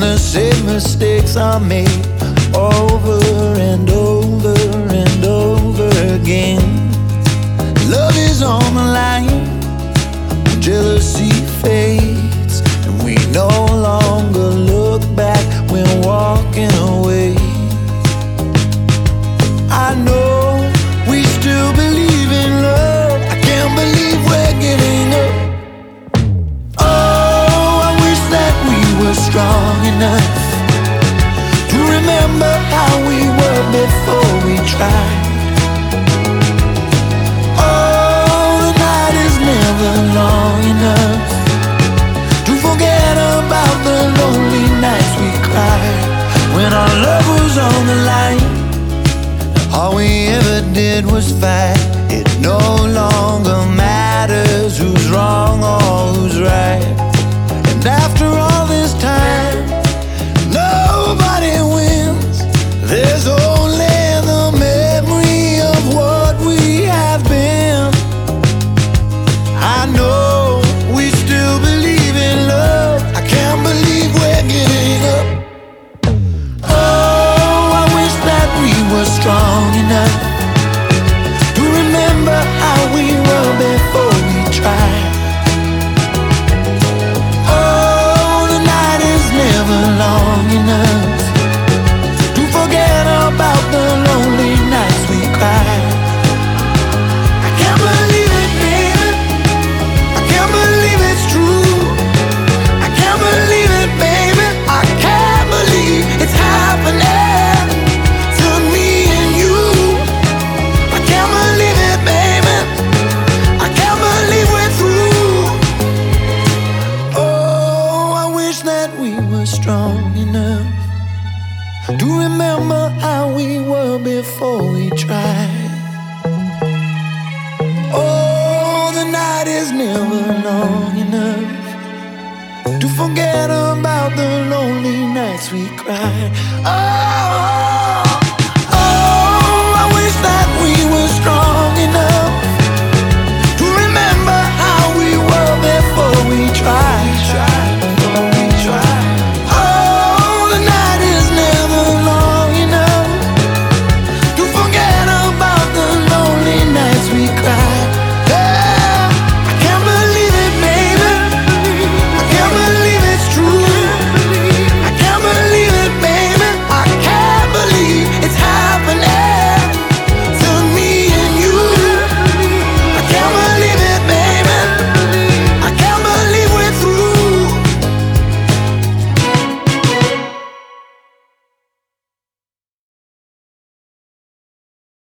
The same mistakes I made over and over and over again. Love is on the line, jealousy strong enough to remember how we were before we tried. Oh, the night is never long enough to forget about the lonely nights we cried when our love was on the line. All we ever did was fight. It no longer long enough were strong enough to remember how we were before we tried. Oh, the night is never long enough to forget about the lonely nights we cried. Oh.